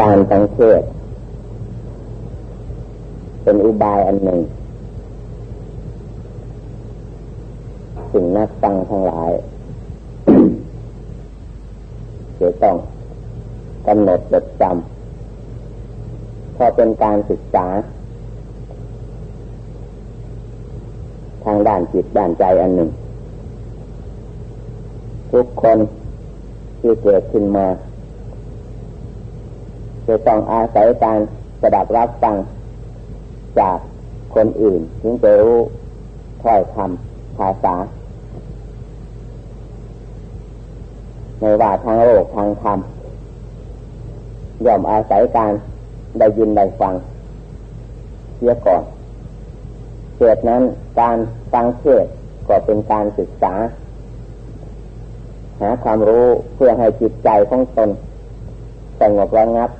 การสังเกตเป็นอุบายอันหนึ่ง สิ่งนักฟังทั้งหลายจะต้องกำหนดจดจำพอเป็นการศึกษา ทางด้านจิตด้านใจอันหนึ่ง ทุกคนที่เกิดขึ้นมา จะต้องอาศัยการสดับรับฟังจากคนอื่นถึงจะรู้ถ้อยคำภาษาในว่าทางโลกทางธรรมย่อมอาศัยการได้ยินได้ฟังเสียก่อนเกิดนั้นการฟังเทศก็เป็นการศึกษา หาความรู้เพื่อให้จิตใจของตนสงบระงับ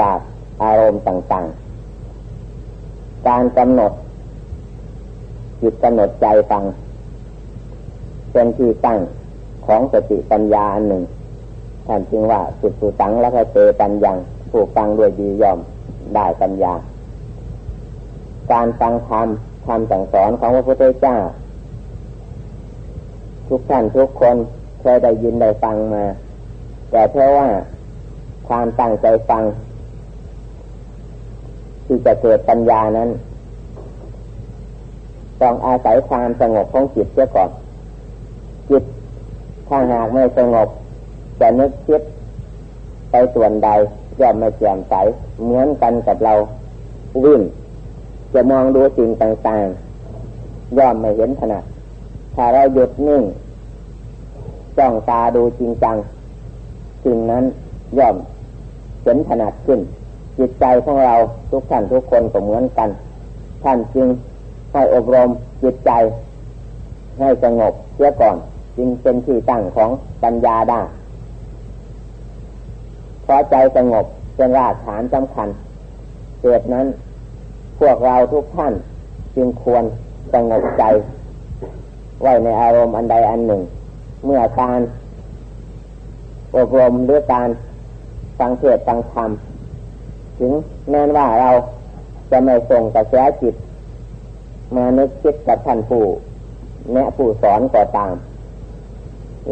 จากอารมณ์ต่างๆ การกำหนด จิตกำหนดใจฟังเป็นที่ตั้งของสติปัญญาอันหนึ่งท่านจึงว่าสุดสุตังและก็เตปัญญาผู้ฟังด้วยดียอมได้ปัญญา การฟังธรรมคำสั่งสอนของพระพุทธเจ้า ทุกท่านทุกคนเคยได้ยินได้ฟังมา แต่เพราะว่าความตั้งใจฟัง ที่จะเกิดปัญญานั้น ต้องอาศัยความสงบของจิตเสียก่อน จิตถ้าหากไม่สงบ จะนึกคิดไปส่วนใดย่อมไม่แจ่มใสเหมือนกันกับเราวิ่ง จะมองดูสิ่งต่างๆ ย่อมไม่เห็นขนาดถ้าเราหยุดนิ่งจ้องตาดูจริงจังสิ่งนั้นย่อมเห็นขนาดขึ้น จิตใจของเราทุกท่านทุกคนก็เหมือนกัน ท่านจึงให้อบรมจิตใจ ให้สงบเสียก่อน จึงเป็นที่ตั้งของปัญญาได้เพราะใจสงบเป็นรากฐานสำคัญเหตุนั้น พวกเราทุกท่านจึงควรสงบใจ ไว้ในอารมณ์อันใดอันหนึ่ง เมื่อการอบรมหรือการฟังเทศฟังธรรม ถึงแม้ว่าเราจะไม่ส่งกระแสจิต มานึกคิดกับท่านผู้แนะผู้สอนก็ตาม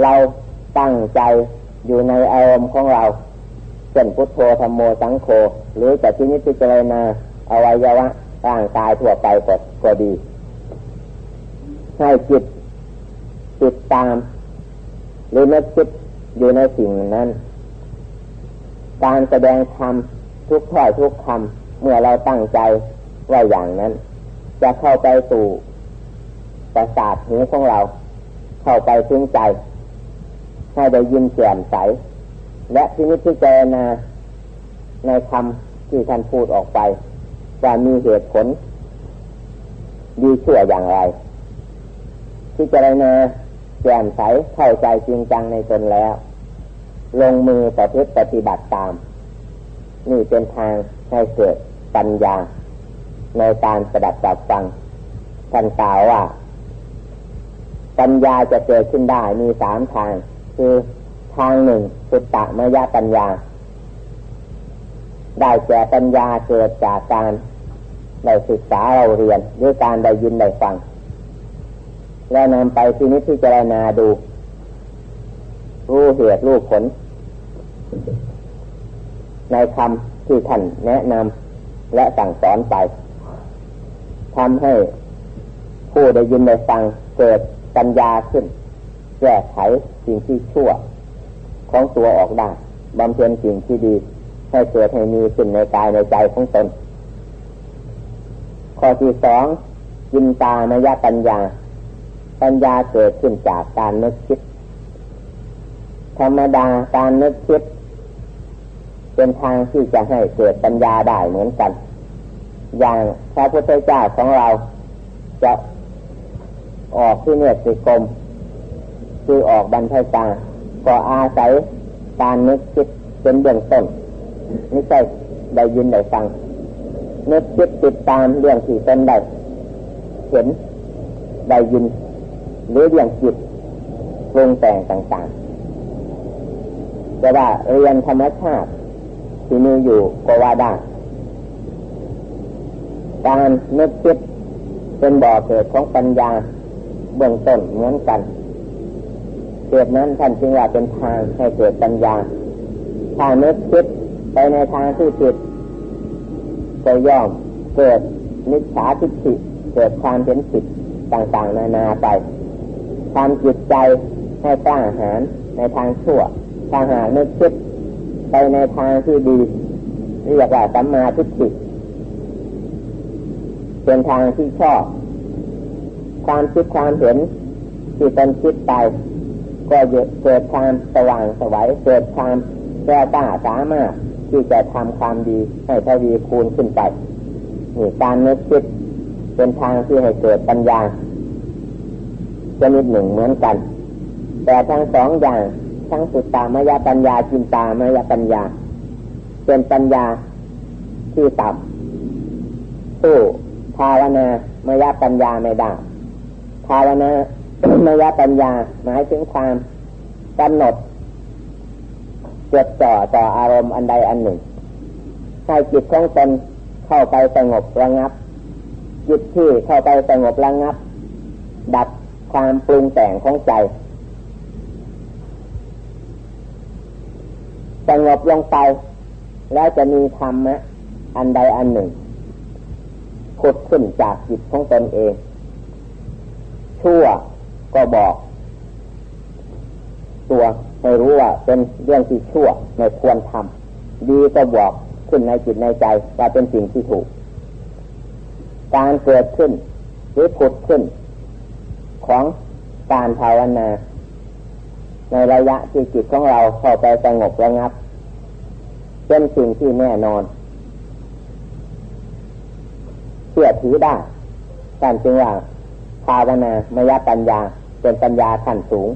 เราตั้งใจอยู่ในอารมณ์ของเราเช่นพุทโธธรรมโมสังโฆหรือจะที่นิพพานาอวัยวะร่างกายทั่วไปก็ก็ดี ให้จิตติดตาม หรือนึกคิดอยู่ในสิ่งนั้น การแสดงธรรม ทุกถ้อยทุกคำเมื่อเราตั้งใจว่าอย่างนั้น จะเข้าไปสู่ประสาทหูของเรา เข้าไปถึงใจ ให้ได้ยินแจ่มใส และที่นี้ที่เจนาในคำที่ท่านพูดออกไป ว่ามีเหตุผล ดีชั่วอย่างไรที่เจรณาแจ่มใสเข้าใจจริงจังในตนแล้ว ลงมือประพฤติปฏิบัติตาม นี่เป็นทางให้เกิดปัญญา ในการประดับจับฟังท่านกล่าวว่า ปัญญาจะเกิดขึ้นได้มีสามทาง คือทางหนึ่งสุตตะมยปัญญา ได้แก่ปัญญาเกิดจากการได้ศึกษาเราเรียนด้วยการได้ยินได้ฟัง แล้วนำไปที่นิพพิจารณาดู รู้เหตุรู้ผล ในคำที่ท่านแนะนำและสั่งสอนไปทำให้ผู้ได้ยินได้ฟังเกิดปัญญาขึ้น แก้ไขสิ่งที่ชั่ว ของตัวออกได้บำเพ็ญสิ่งที่ดี ให้เกิดให้มีขึ้นในกายในใจของตน ข้อที่สองยินตามยปัญญา ปัญญาเกิดขึ้นจากการนึกคิด ธรรมดาการนึกคิด เป็นทางที่จะให้เกิดปัญญาได้เหมือนกัน อย่างพระพุทธเจ้าของเราจะออกที่เนตรสิกรมคือออกบรรพชาก็อาศัยการนึกคิดเป็นเบื้องต้นนี่ใช่ได้ยินได้ฟังนึกคิดติดตามเรื่องที่ตนได้เห็นได้ยินหรือเรื่องจิตปรุงแต่งต่างๆเจะว่าเรียนธรรมชาติ ที่มีอยู่ก็ว่าได้ การนึกคิดเป็นบ่อเกิดของปัญญาเบื้องต้นเหมือนกันเกิดนั้นท่านจึงว่าเป็นทางให้เกิดปัญญา ถ้านึกคิดไปในทางที่ผิดก็ย่อมเกิดนิสาทิฏฐิเกิดความเห็นผิดต่างๆ นานาไปทำจิตใจให้กล้าหาญในทางชั่วถ้าหากนึกคิด ไปในทางที่ดีเรียกว่าสัมมาทิฏฐิเป็นทางที่ชอบ ความคิดความเห็นที่ตนคิดไป ก็เกิดความสว่างสวัยเกิดความแก้กล้าสามารถที่จะทำความดีให้ทวีคูณขึ้นไปนี่การนึกคิดเป็นทางที่ให้เกิดปัญญาชนิดหนึ่งเหมือนกัน แต่ทั้งสองอย่าง ทั้งสุตตามายปัญญาจินตามายปัญญา เป็นปัญญาที่ต่ำสู้ภาวนามายปัญญาไม่ได้ภาวนามายปัญญาหมายถึงความกำหนดจดจ่อต่ออารมณ์อันใดอันหนึ่งให้จิตของตนเข้าไปสงบระงับ จิตที่เข้าไปสงบระงับ ดับความปรุงแต่งของใจ สงบลงไป แล้วจะมีธรรมะ อันใดอันหนึ่งขุดขึ้นจากจิตของตนเอง ชั่วก็บอก ตัวให้รู้ว่าเป็นเรื่องที่ชั่วไม่ควรทำดีก็บอกขึ้นในจิตในใจว่าเป็นสิ่งที่ถูก การเกิดขึ้นหรือผุดขึ้น ของการภาวนา ในระยะที่จิตของเราเข้าไปสงบระงับ เป็นสิ่งที่แน่นอนเชื่อถือได้การจึงว่าภาวนามยปัญญาเป็นปัญญาขั้นสูง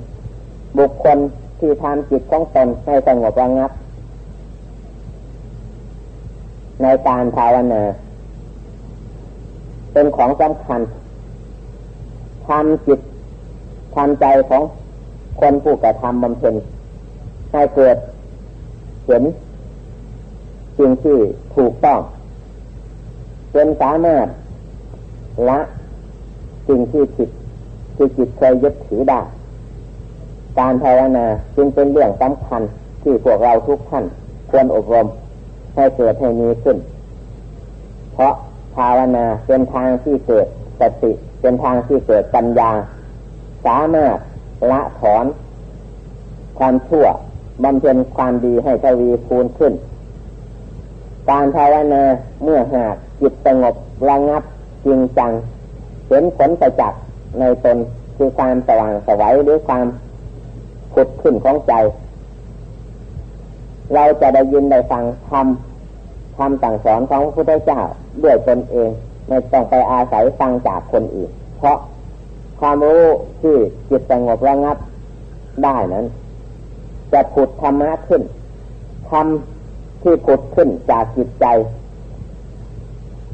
บุคคลที่ทำจิตของตนให้สงบระงับ ในการภาวนา เป็นของสำคัญทำจิตทำใจของ คนผู้กระทำบำเพ็ญให้เกิดเห็นสิ่งที่ถูกต้องจนสามารถละสิ่งที่ผิดที่จิตเคยยึดถือได้การภาวนาจึงเป็นเรื่องสำคัญที่พวกเราทุกท่านควรอบรมให้เกิดให้มีขึ้น เพราะภาวนาเป็นทางที่เกิดสติเป็นทางที่เกิดปัญญา สามารถ ละถอนความชั่วบำเพ็ญความดีให้ทวีคูณขึ้น การภาวนาเมื่อหากจิตสงบระงับจริงจัง เห็นผลประจักษ์ในตนคือความสว่างสวัยหรือความผุดขึ้นของใจ เราจะได้ยินได้ฟังทำทำสั่งสอนของพระพุทธเจ้าด้วยตนเอง ไม่ต้องไปอาศัยฟังจากคนอื่น เพราะ ความรู้ที่จิตสงบระงับได้นั้น จะผุดธรรมะขึ้นทำที่ผุดขึ้นจากจิตใจ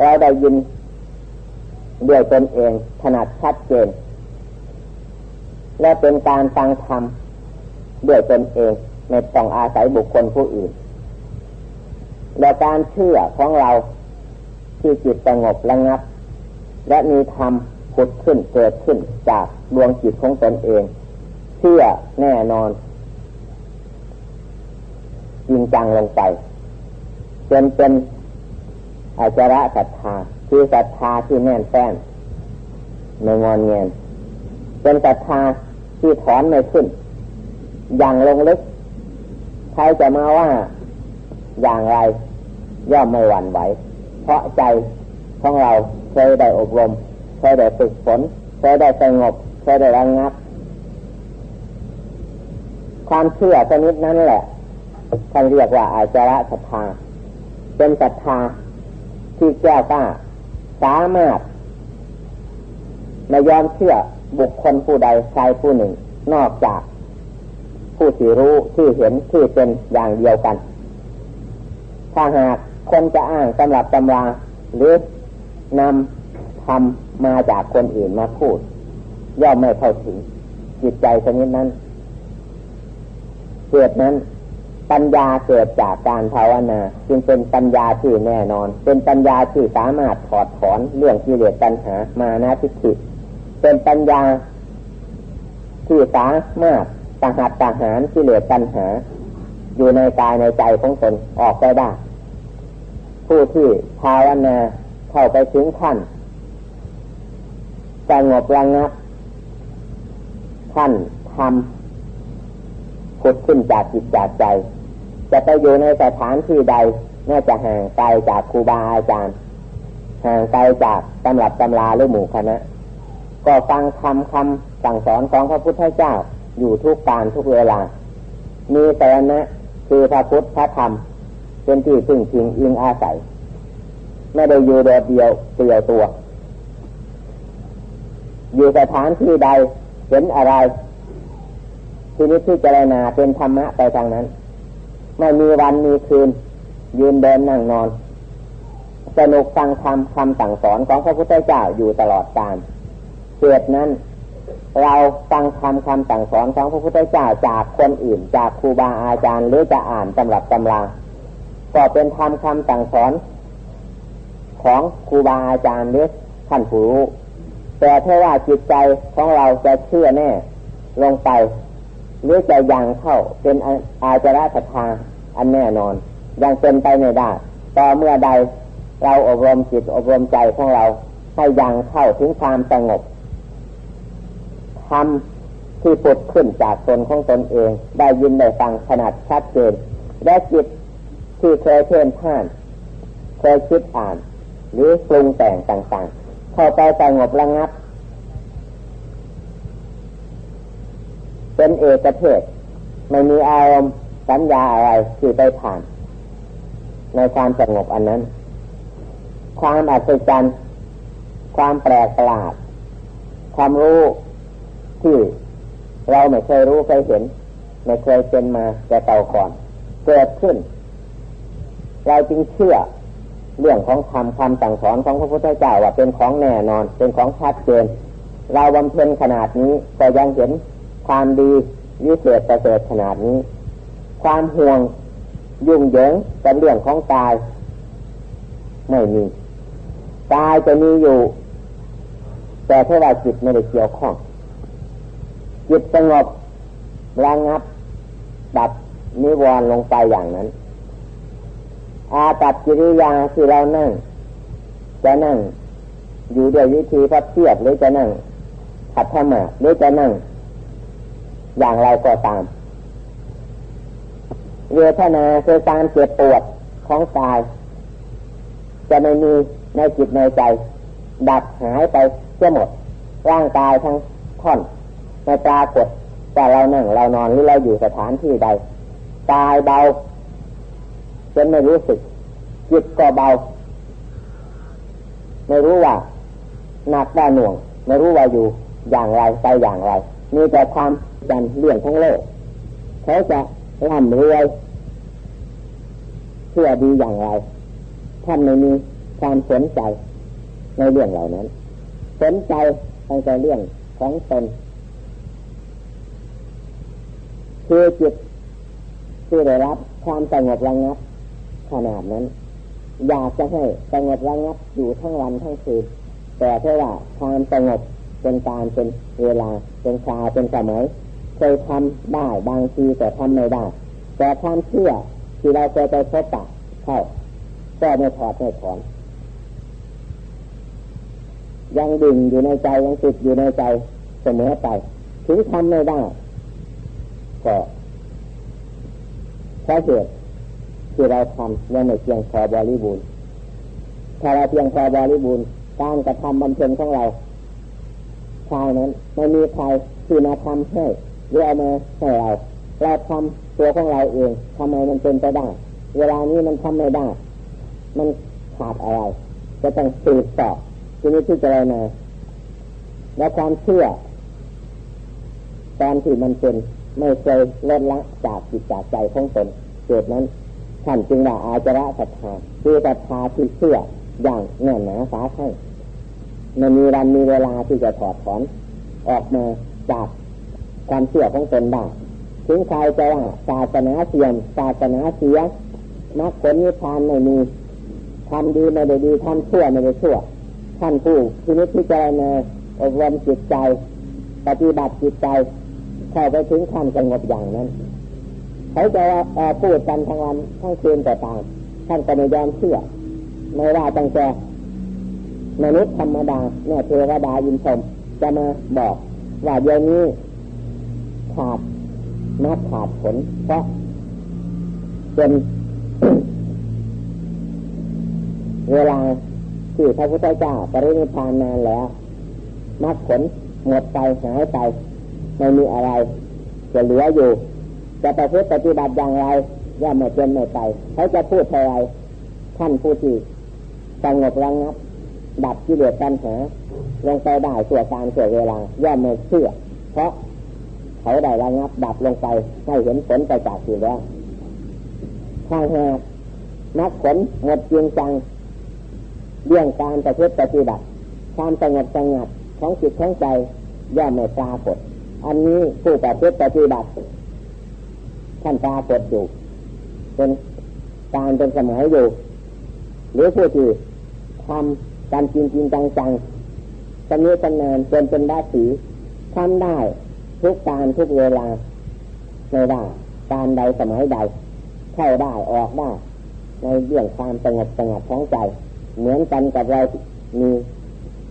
เราได้ยินด้วยตนเองถนัดชัดเจน และเป็นการฟังธรรมด้วยตนเองไม่ต้องอาศัยบุคคลผู้อื่นและการเชื่อของเราที่จิตสงบระงับ และมีธรรม ผุดขึ้นเกิดขึ้นจากดวงจิตของตนเองเชื่อแน่นอนจริงจังลงไปจนเป็นอาจระศรัทธาคือศรัทธาที่แน่นแฟ้นไม่งอนเงียนเป็นศรัทธาที่ถอนไม่ขึ้น อย่างลงลึกใครจะมาว่าอย่างไรย่อมไม่หวั่นไหว เพราะใจของเราเคยได้อบรม เคยได้ฝึกฝนเคยได้สงบเคยได้ระงับ ความเชื่อชนิดนั้นแหละท่านเรียกว่าอาจาระศรัทธาเป็นศรัทธาที่แก้วกล้าสามารถไม่ยอมเชื่อบุคคลผู้ใดใครผู้หนึ่ง นอกจาก ผู้ที่รู้ที่เห็นที่เป็นอย่างเดียวกัน ถ้าหากคนจะอ้างตำรับตำราหรือนำทำ มาจากคนอื่นมาพูด ย่อมไม่เข้าถึง จิตใจชนิดนั้น เกิดนั้นปัญญาเกิดจากการภาวนา จึงเป็นปัญญาที่แน่นอน เป็นปัญญาที่สามารถถอดถอนเรื่องกิเลสตัณหามานะทิฏฐิเป็นปัญญาที่สามารถตหัดตหารกิเลสตัณหา อยู่ในกายในใจของตนออกไปได้ ผู้ที่ภาวนาเข้าไปถึงขั้น สงบระงับขั้นทำขุดขึ้นจากจิตจากใจ จะไปอยู่ในสถานที่ใด น่าจะห่างไกลจากครูบาอาจารย์ ห่างไกลจากตำรับตำราหรือหมู่คณะ ก็ฟังคำคำสั่งสอนของพระพุทธเจ้าอยู่ทุกการทุกเวลา มีแต่นะคือพระพุทธพระธรรม เป็นที่พึ่งพิงอิงอาศัย ไม่ได้อยู่โดดเดียวเตียวตัว อยู่สถานที่ใดเห็นอะไรชีวิตที่เจรณาเป็นธรรมะไปทางนั้น ไม่มีวันมีคืน ยืนเดินนั่งนอน สนุกฟังธรรมคำสั่งสอนของพระพุทธเจ้าอยู่ตลอดกาลเกิดนั้น เราฟังคำคำสั่งสอนของพระพุทธเจ้าจากคนอื่น จากครูบาอาจารย์หรือจะอ่านตำรับตำราก็เป็นธรรมคำสั่งสอนของครูบาอาจารย์หรือท่านผู้รู้ แต่ถ้าว่าจิตใจของเราจะเชื่อแน่ลงไป หรือจะยังเข้าเป็นอาจาระศรัทธาอันแน่นอน ยังเป็นไปไม่ได้ต่อเมื่อใดเราอบรมจิตอบรมใจของเรา ให้ยังเข้าถึงความสงบทำที่ปุดขึ้นจากตนของตนเอง ได้ยินได้ฟังขนาดชัดเจนและจิตที่เคยเพ่นพ่าน เคยคิดอ่าน หรือปรุงแต่งต่างๆ เข้าไปสงบระงับ เป็นเอกเทศ ไม่มีอารมณ์สัญญาอะไรที่ไปผ่าน ในความสงบอันนั้น ความอัศจรรย์ความแปลกประหลาด ความรู้ที่เราไม่เคยรู้เคยเห็น ไม่เคยเป็นมาแต่เก่าก่อน เกิดขึ้น เราจึงเชื่อ เรื่องของธรรมคำสั่งสอนของพระพุทธเจ้าว่าเป็นของแน่นอน เป็นของชัดเจน เราบำเพ็ญขนาดนี้ก็ยังเห็นความดีวิเศษประเสริฐขนาดนี้ ความห่วงยุ่งเหยิงกับเรื่องของกาย ไม่มีกายจะมีอยู่ แต่ถ้าว่าจิตไม่ได้เกี่ยวข้อง จิตสงบระงับดับนิวรณ์ลงไปอย่างนั้น อาตัดกิริยาที่เรานั่ง จะนั่ง อยู่ด้วยวิธีพับเทียบหรือจะนั่งขัดธรรมะหรือจะนั่ง อย่างไรก็ตาม เวทนาคือการเจ็บปวดของกาย จะไม่มีในจิตในใจ ดับหายไปเสียหมด ร่างกายทั้งท่อนในปรากฏแต่เรานั่งเรานอนหรือเราอยู่สถานที่ใดกายเบา จนไม่รู้สึกจิตก็เบา ไม่รู้ว่าหนักว่าหน่วง ไม่รู้ว่าอยู่อย่างไรไปอย่างไร มีแต่ความกันเรื่องทั้งโลกเขาจะร่ำรวยเพื่อดีอย่างไรท่านไม่มีความสนใจในเรื่องเหล่านั้น สนใจตั้งแต่เรื่องของตนคือจิตที่ได้รับความสงบระงับ ขนาดนั้น อยากจะให้สงบระงับอยู่ทั้งวันทั้งคืนแต่เท่าว่าความสงบเป็นการเป็นเวลาเป็นชาเป็นสมัยเคยทำได้บางทีแต่ทำไม่ได้ แต่ความเชื่อที่เราเคยไปพบปะเข้าก็ไม่ถอดไม่ถอนยังดึงอยู่ในใจยังติดอยู่ในใจเสมอไปถึงทำไม่ได้ก็เพราะเหตุ ที่เราทำยังไม่เพียงพอบริบูรณ์ถ้าเราเพียงพอบริบูรณ์การกระทำบำเพ็ญของเราชายนั้นไม่มีใครที่มาทำให้หรือเอามาให้เราเราทำตัวของเราเองทำไมมันเป็นไปได้ เวลานี้มันทำไม่ได้ มันขาดอะไรจะต้องสืบสอบที่นี้ที่จะอะไรมาและความเชื่อตอนที่มันเป็นไม่เคยลดละจากจิตจากใจของตนเกิดนั้น ท่านจึงว่าอาจระศรัทธาคือศรัทธาที่เชื่ออย่างแน่นหนาสาข้างมันมีวันมีเวลาที่จะถอดถอนออกมาจากความเชื่อของตนได้ถึงใครจะว่าศาสนาเสื่อมศาสนาเสียมรรคผลนิพพานไม่มีทำดีไม่ได้ดีทำชั่วไม่ได้ชั่วท่านผู้ที่นิพพิจารณาอบรมจิตใจ ปฏิบัติจิตใจเข้าไปถึงขั้นสงบอย่างนั้น เขาจะพูดกันทั้งวันทั้งคืนแต่ตามท่านก็ไม่ยอมเชื่อ ไม่ว่าตั้งแต่มนุษย์ธรรมดาเนี่ยเทวดายินชมจะมาบอกว่าเดี๋ยวนี้ขาดนักขาดผล เพราะเป็นเวลาที่พระพุทธเจ้าปรินิพานนานแล้วมรรคผลหมดไปหายไปไม่มีอะไรจะเหลืออยู่ จะประพฤติปฏิบัติอย่างไรย่อมไม่เป็นไม่ไปเขาจะพูดอะไรท่านผู้ที่สงบระงับ ดับกิเลสปัญหาลงไปได้ส่วนการส่วนเวลาย่อมไม่เชื่อ เพราะเขาได้ระงับ ดับลงไปให้เห็นผลไปจากสิ่งแล้วถ้าหากนักผลหมดจริงจัง เรื่องการประพฤติปฏิบัติความสงบสงัดของจิตของใจย่อมไม่ปรากฏ อันนี้ผู้ประพฤติปฏิบัติ ท่านปรากฏอยู่ เป็นการเป็นสมัยอยู่ หรือผู้ที่ทำการจริงจริงจังจังสำนี้นานจนเป็นได้สีทำได้ทุกการทุกเวลาไม่ได้การใดสมัยใด เข้าได้ออกได้ ในเรื่องความสงบสงัดของใจ เหมือนกันกับเรามี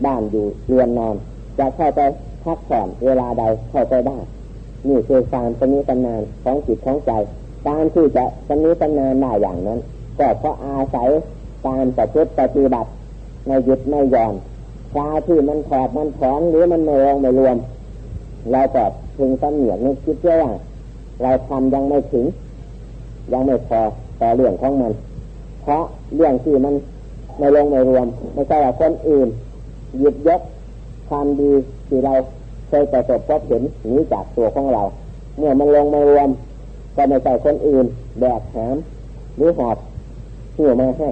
บ้านอยู่เรือนนอน จะเข้าไปพักผ่อนเวลาใดเข้าไปได้ นี่คือความสนิทนานของจิตของใจ การที่จะสนิทนานได้อย่างนั้น ก็เพราะอาศัยการปฏิบัติปฏิบัติในหยุดไม่ย่อนคราที่มันถอดมันถอนหรือมันไม่ลงไม่รวม เราก็พึงสำเหนียกนึกคิดว่า เราทำยังไม่ถึง ยังไม่พอต่อเรื่องของมัน เพราะเรื่องที่มันไม่ลงไม่รวม ไม่ใช่ว่าคนอื่น หยิบยกความดีที่เรา เคยประสบพบเห็นหนีจากตัวของเรา เมื่อมันลงไม่รวมก็ไม่ใช่คนอื่นแบกหามหรือหอบหัวมาให้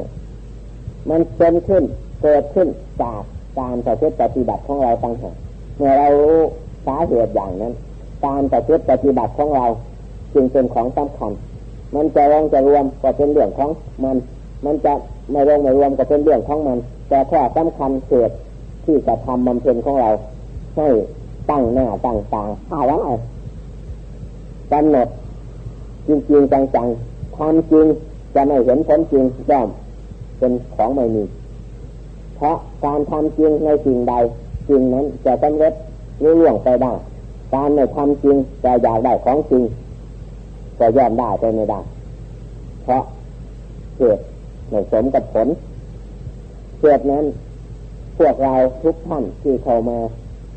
มันเป็นขึ้นเกิดขึ้นจากการปฏิบัติของเราตั้งหากเมื่อเรารู้สาเหตุอย่างนั้น การปฏิปฏิบัติของเราจึงเป็นของสำคัญ มันจะรองจะรวมก็เป็นเรื่องของมัน มันจะไม่รองไม่รวมก็เป็นเรื่องของมัน แต่ข้อสำคัญเกิดที่จะทำบำเพ็ญของเราให้ ตั้งหน้าตั้งตาถ้าว่าไกำหนดจริงจริงจังๆทำจริงจะไม่เห็นผลจริงย่อมเป็นของไม่มี เพราะการทำจริงในสิ่งใดจริงนั้นจะสำเร็จรู้ล่วงไปได้การไม่ทำจริงแต่อยากได้ของจริงก็ย่อมได้ไปไม่ได้ เพราะเกิดไม่สมกับผลเกิดนั้น พวกเราทุกท่านที่เข้ามา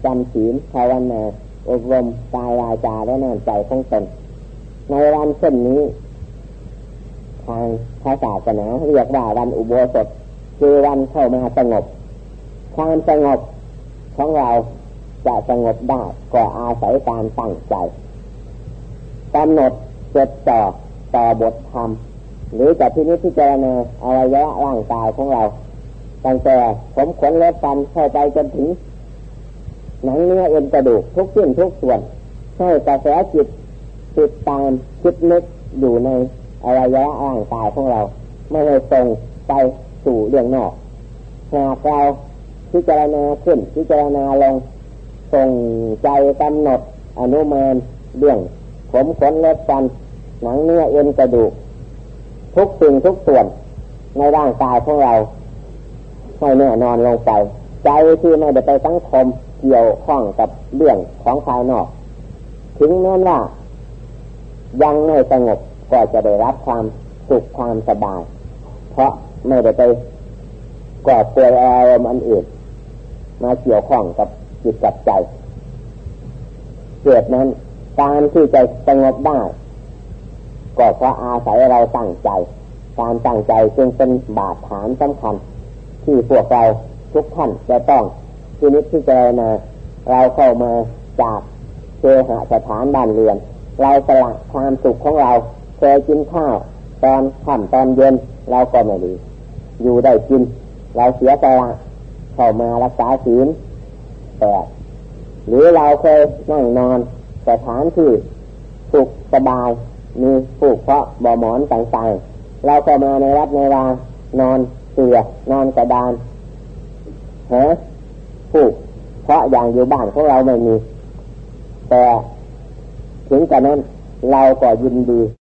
จำศีลภาวนาอบรมกายวาจาและนานใจของตนในวันเช่นนี้ ทางภาษาศาสนาเรียกว่าวันอุโบสถคือวันเข้ามาสงบ ความสงบของเราจะสงบได้ก็อาศัยการตั้งใจกำหนดจดจ่อต่อบทธรรม หรือจะที่นี้ที่เจรณาอวัยวะร่างกายของเราตั้งแต่ผมขนเล็บฟันเข้าไปจนถึง หนังเนื้อเอ็นกระดูกทุกสิ่งทุกส่วนให้กระแสจิตติดตามคิดนึกอยู่ในอวัยวะร่างกายของเรา ไม่ให้ส่งไปสู่เรื่องนอกหากเราพิจารณาขึ้นพิจารณาลงส่งใจกำหนดอนุมานเรื่องผมขนเล็บฟันหนังเนื้อเอ็นกระดูก ทุกสิ่งทุกส่วนในร่างกายของเราให้แน่นอนลงไป ใจที่ไม่ได้ไปสังคม เกี่ยวข้องกับเรื่องของภายนอก ถึงแม้ว่า ยังไม่สงบก็จะได้รับความสุขความสบาย เพราะไม่ได้ไปก่อเปลือยอารมณ์อันอื่นมาเกี่ยวข้องกับจิตกับใจเกิดนั้นการที่จะสงบได้ก็เพราะอาศัยเราตั้งใจ การตั้งใจจึงเป็นบาดฐานสำคัญ ที่พวกเราทุกท่านจะต้อง ที่นิพพิจารณาเราเข้ามาจากเจหสถานบ้านเรือน เราสละความสุขของเราเคยกินข้าวตอนค่ำตอนเย็นเราก็ไม่ดีอยู่ได้กิน เราเสียสละเข้ามารักษาศีลแปดหรือเราเคยนั่งนอนสถานที่สุขสบายมีผูกเพราะบ่อหมอนต่างๆ เราก็มาในวัดในวานอนเสือนอนกระดานฮะ ผูก เพราะอย่างอยู่บ้านของเราไม่มี แต่ถึงกระนั้นเราก็ยินดี